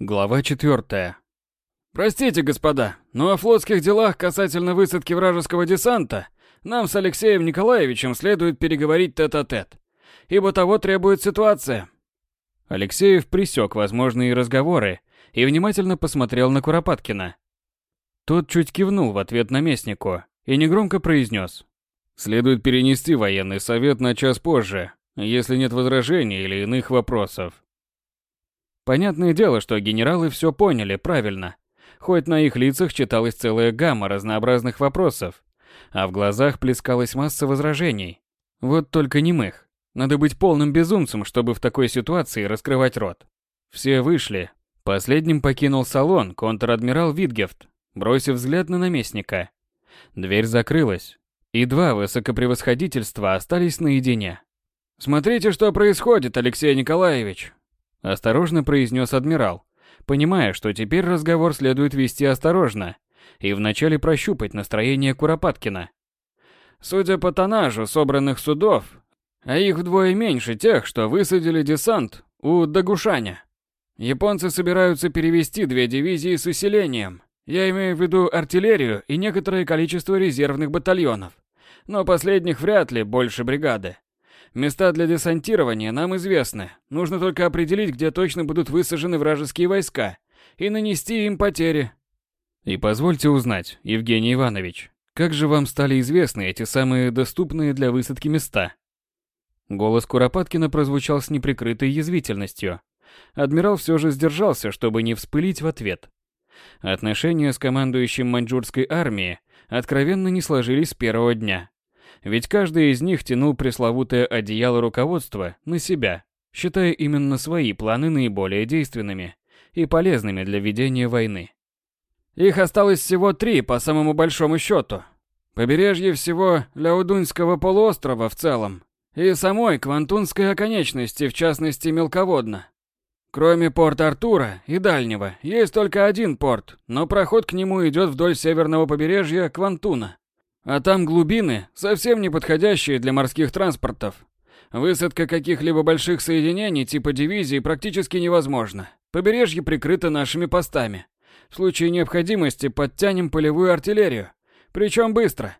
Глава 4. Простите, господа, но о флотских делах касательно высадки вражеского десанта нам с Алексеем Николаевичем следует переговорить тет-а-тет, ибо того требует ситуация. Алексеев присек возможные разговоры и внимательно посмотрел на Куропаткина. Тот чуть кивнул в ответ наместнику и негромко произнес. «Следует перенести военный совет на час позже, если нет возражений или иных вопросов. Понятное дело, что генералы все поняли правильно. Хоть на их лицах читалась целая гамма разнообразных вопросов, а в глазах плескалась масса возражений. Вот только немых. Надо быть полным безумцем, чтобы в такой ситуации раскрывать рот. Все вышли. Последним покинул салон контр-адмирал Витгефт, бросив взгляд на наместника. Дверь закрылась, и два высокопревосходительства остались наедине. «Смотрите, что происходит, Алексей Николаевич!» Осторожно произнес адмирал, понимая, что теперь разговор следует вести осторожно и вначале прощупать настроение Куропаткина. Судя по тоннажу собранных судов, а их вдвое меньше тех, что высадили десант у Дагушаня. Японцы собираются перевести две дивизии с усилением. Я имею в виду артиллерию и некоторое количество резервных батальонов. Но последних вряд ли больше бригады. Места для десантирования нам известны. Нужно только определить, где точно будут высажены вражеские войска, и нанести им потери. И позвольте узнать, Евгений Иванович, как же вам стали известны эти самые доступные для высадки места? Голос Куропаткина прозвучал с неприкрытой язвительностью. Адмирал все же сдержался, чтобы не вспылить в ответ. Отношения с командующим маньчжурской армией откровенно не сложились с первого дня. Ведь каждый из них тянул пресловутое одеяло руководства на себя, считая именно свои планы наиболее действенными и полезными для ведения войны. Их осталось всего три по самому большому счету. Побережье всего Ляудуньского полуострова в целом и самой Квантунской оконечности, в частности мелководно. Кроме порта Артура и Дальнего, есть только один порт, но проход к нему идет вдоль северного побережья Квантуна. А там глубины, совсем не подходящие для морских транспортов. Высадка каких-либо больших соединений типа дивизии практически невозможна. Побережье прикрыто нашими постами. В случае необходимости подтянем полевую артиллерию. Причем быстро.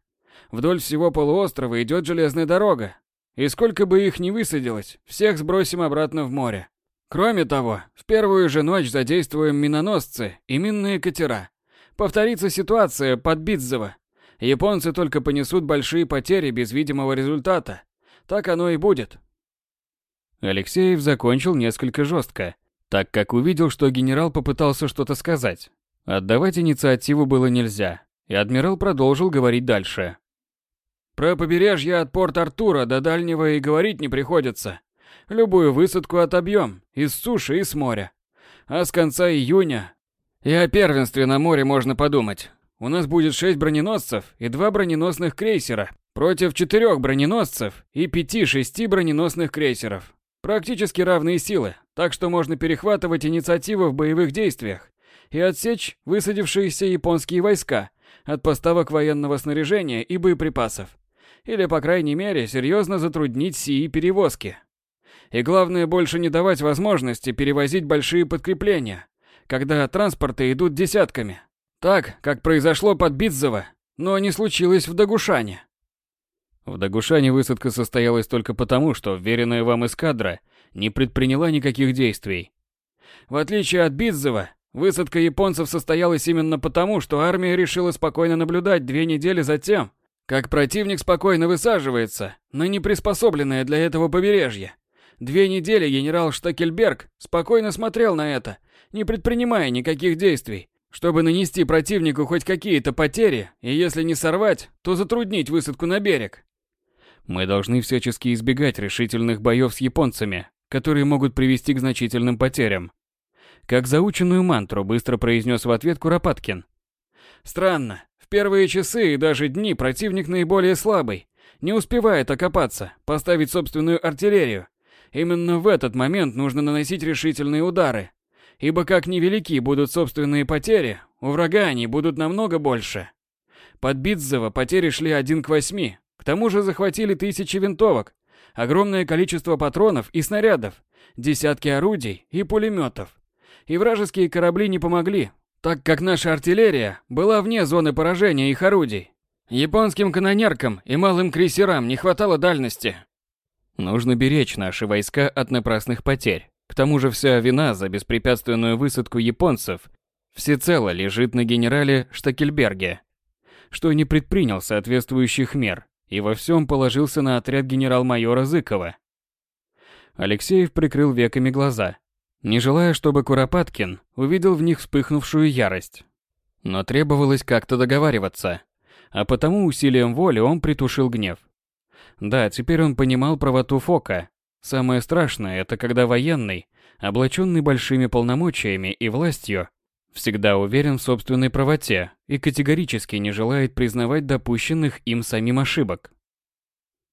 Вдоль всего полуострова идет железная дорога. И сколько бы их ни высадилось, всех сбросим обратно в море. Кроме того, в первую же ночь задействуем миноносцы и минные катера. Повторится ситуация под Битзово. Японцы только понесут большие потери без видимого результата. Так оно и будет. Алексеев закончил несколько жестко, так как увидел, что генерал попытался что-то сказать. Отдавать инициативу было нельзя, и адмирал продолжил говорить дальше. Про побережье от порт Артура до дальнего и говорить не приходится. Любую высадку отобьем, из суши и с моря. А с конца июня и о первенстве на море можно подумать. У нас будет 6 броненосцев и 2 броненосных крейсера против 4 броненосцев и 5-6 броненосных крейсеров. Практически равные силы, так что можно перехватывать инициативу в боевых действиях и отсечь высадившиеся японские войска от поставок военного снаряжения и боеприпасов. Или, по крайней мере, серьезно затруднить сии перевозки. И главное, больше не давать возможности перевозить большие подкрепления, когда транспорты идут десятками, так, как произошло под Битзово, но не случилось в Дагушане. В Дагушане высадка состоялась только потому, что веренная вам эскадра не предприняла никаких действий. В отличие от Битзова, высадка японцев состоялась именно потому, что армия решила спокойно наблюдать две недели за тем, как противник спокойно высаживается на неприспособленное для этого побережье. Две недели генерал Штакельберг спокойно смотрел на это, не предпринимая никаких действий, чтобы нанести противнику хоть какие-то потери, и если не сорвать, то затруднить высадку на берег. Мы должны всячески избегать решительных боев с японцами, которые могут привести к значительным потерям. Как заученную мантру быстро произнес в ответ Куропаткин. Странно. В первые часы и даже дни противник наиболее слабый, не успевает окопаться, поставить собственную артиллерию. Именно в этот момент нужно наносить решительные удары, ибо как невелики будут собственные потери, у врага они будут намного больше. Под Битзово потери шли один к восьми, к тому же захватили тысячи винтовок, огромное количество патронов и снарядов, десятки орудий и пулеметов. И вражеские корабли не помогли, так как наша артиллерия была вне зоны поражения их орудий. Японским канонеркам и малым крейсерам не хватало дальности. Нужно беречь наши войска от напрасных потерь. К тому же вся вина за беспрепятственную высадку японцев всецело лежит на генерале Штакельберге, что не предпринял соответствующих мер и во всем положился на отряд генерал-майора Зыкова. Алексеев прикрыл веками глаза, не желая, чтобы Куропаткин увидел в них вспыхнувшую ярость. Но требовалось как-то договариваться, а потому усилием воли он притушил гнев. Да, теперь он понимал правоту Фока. Самое страшное – это когда военный, облаченный большими полномочиями и властью, всегда уверен в собственной правоте и категорически не желает признавать допущенных им самим ошибок.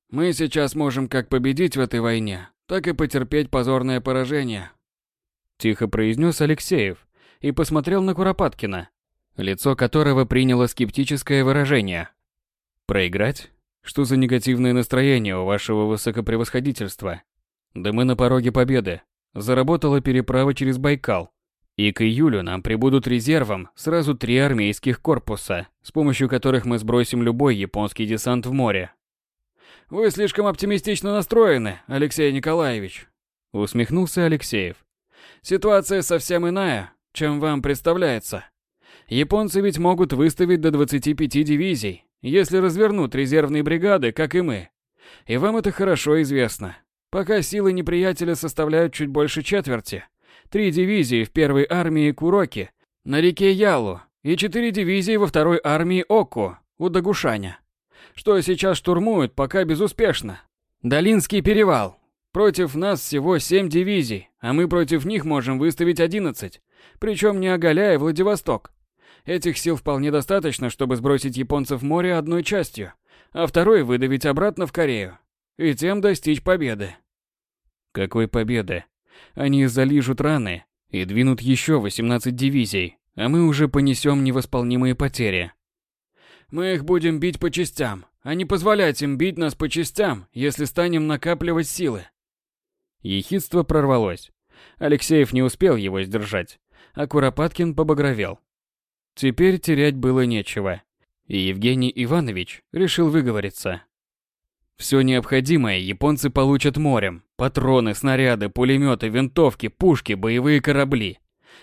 «Мы сейчас можем как победить в этой войне, так и потерпеть позорное поражение», Тихо произнес Алексеев и посмотрел на Куропаткина, лицо которого приняло скептическое выражение. «Проиграть? Что за негативное настроение у вашего высокопревосходительства? Да мы на пороге победы. Заработала переправа через Байкал. И к июлю нам прибудут резервом сразу три армейских корпуса, с помощью которых мы сбросим любой японский десант в море. «Вы слишком оптимистично настроены, Алексей Николаевич», — усмехнулся Алексеев. Ситуация совсем иная, чем вам представляется. Японцы ведь могут выставить до 25 дивизий, если развернут резервные бригады, как и мы. И вам это хорошо известно. Пока силы неприятеля составляют чуть больше четверти. Три дивизии в первой армии Куроки на реке Ялу и четыре дивизии во второй армии Оку у Дагушаня. Что сейчас штурмуют, пока безуспешно. Долинский перевал, Против нас всего 7 дивизий, а мы против них можем выставить 11, причем не оголяя Владивосток. Этих сил вполне достаточно, чтобы сбросить японцев в море одной частью, а второй выдавить обратно в Корею. И тем достичь победы. Какой победы? Они залижут раны и двинут еще 18 дивизий, а мы уже понесем невосполнимые потери. Мы их будем бить по частям, а не позволять им бить нас по частям, если станем накапливать силы. Ехидство прорвалось. Алексеев не успел его сдержать, а Куропаткин побагровел. Теперь терять было нечего, и Евгений Иванович решил выговориться. Все необходимое японцы получат морем. Патроны, снаряды, пулеметы, винтовки, пушки, боевые корабли.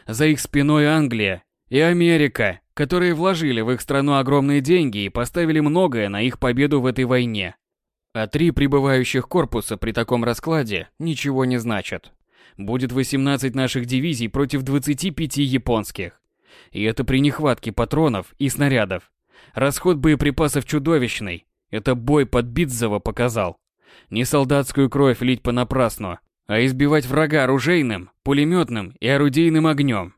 За их спиной Англия и Америка, которые вложили в их страну огромные деньги и поставили многое на их победу в этой войне. А три прибывающих корпуса при таком раскладе ничего не значат. Будет 18 наших дивизий против 25 японских. И это при нехватке патронов и снарядов. Расход боеприпасов чудовищный. Это бой под Битзово показал. Не солдатскую кровь лить понапрасну, а избивать врага оружейным, пулеметным и орудийным огнем.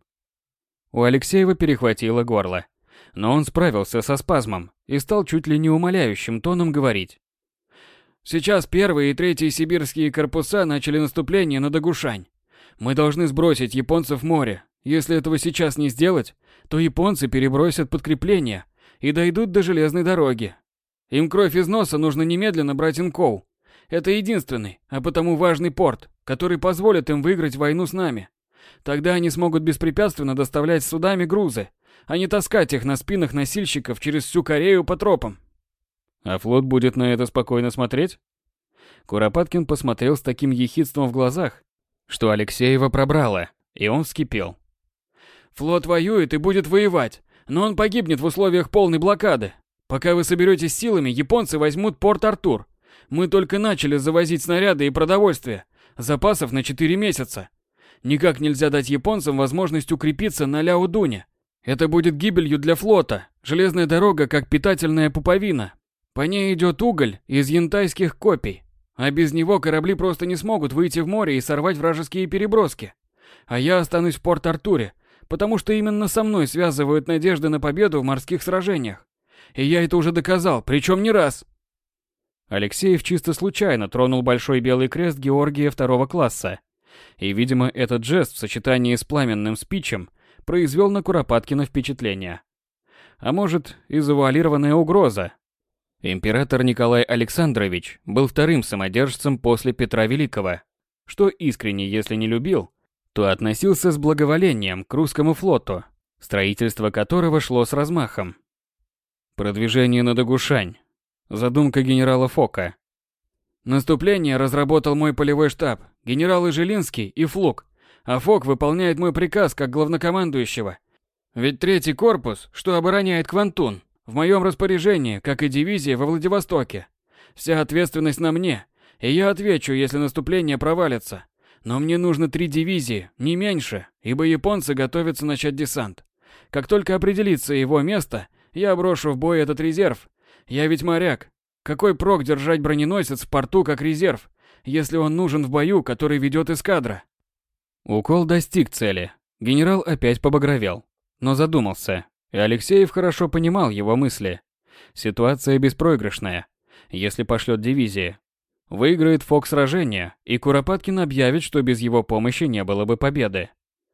У Алексеева перехватило горло. Но он справился со спазмом и стал чуть ли не умоляющим тоном говорить. Сейчас первые и третьи сибирские корпуса начали наступление на Дагушань. Мы должны сбросить японцев в море. Если этого сейчас не сделать, то японцы перебросят подкрепление и дойдут до железной дороги. Им кровь из носа нужно немедленно брать Инкоу. Это единственный, а потому важный порт, который позволит им выиграть войну с нами. Тогда они смогут беспрепятственно доставлять судами грузы, а не таскать их на спинах носильщиков через всю Корею по тропам. А флот будет на это спокойно смотреть? Куропаткин посмотрел с таким ехидством в глазах, что Алексеева пробрало, и он вскипел. Флот воюет и будет воевать, но он погибнет в условиях полной блокады. Пока вы соберетесь силами, японцы возьмут порт Артур. Мы только начали завозить снаряды и продовольствие. Запасов на 4 месяца. Никак нельзя дать японцам возможность укрепиться на Ляодуне. Это будет гибелью для флота. Железная дорога как питательная пуповина, по ней идет уголь из янтайских копий, а без него корабли просто не смогут выйти в море и сорвать вражеские переброски. А я останусь в Порт-Артуре, потому что именно со мной связывают надежды на победу в морских сражениях. И я это уже доказал, причем не раз. Алексеев чисто случайно тронул большой белый крест Георгия второго класса. И, видимо, этот жест в сочетании с пламенным спичем произвел на Куропаткина впечатление. А может, и завуалированная угроза, Император Николай Александрович был вторым самодержцем после Петра Великого, что искренне, если не любил, то относился с благоволением к русскому флоту, строительство которого шло с размахом. Продвижение на Дагушань. Задумка генерала Фока. Наступление разработал мой полевой штаб, генералы Жилинский и Флук, а Фок выполняет мой приказ как главнокомандующего. Ведь третий корпус, что обороняет Квантун, в моем распоряжении, как и дивизия во Владивостоке. Вся ответственность на мне, и я отвечу, если наступление провалится. Но мне нужно три дивизии, не меньше, ибо японцы готовятся начать десант. Как только определится его место, я брошу в бой этот резерв. Я ведь моряк. Какой прок держать броненосец в порту как резерв, если он нужен в бою, который ведет эскадра? Укол достиг цели. Генерал опять побагровел, но задумался, и Алексеев хорошо понимал его мысли. Ситуация беспроигрышная. Если пошлет дивизии, Выиграет Фок сражение, и Куропаткин объявит, что без его помощи не было бы победы.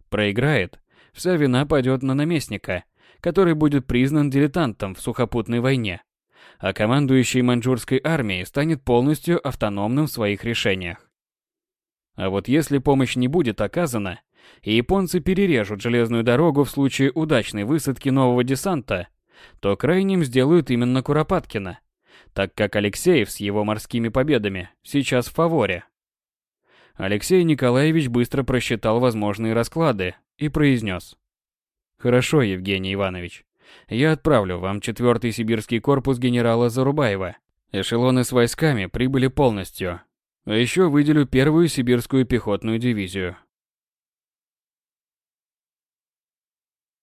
Проиграет, вся вина пойдет на наместника, который будет признан дилетантом в сухопутной войне, а командующий маньчжурской армией станет полностью автономным в своих решениях. А вот если помощь не будет оказана, и японцы перережут железную дорогу в случае удачной высадки нового десанта, то крайним сделают именно Куропаткина – так как Алексеев с его морскими победами сейчас в фаворе. Алексей Николаевич быстро просчитал возможные расклады и произнес. «Хорошо, Евгений Иванович, я отправлю вам 4-й сибирский корпус генерала Зарубаева. Эшелоны с войсками прибыли полностью. А еще выделю первую сибирскую пехотную дивизию.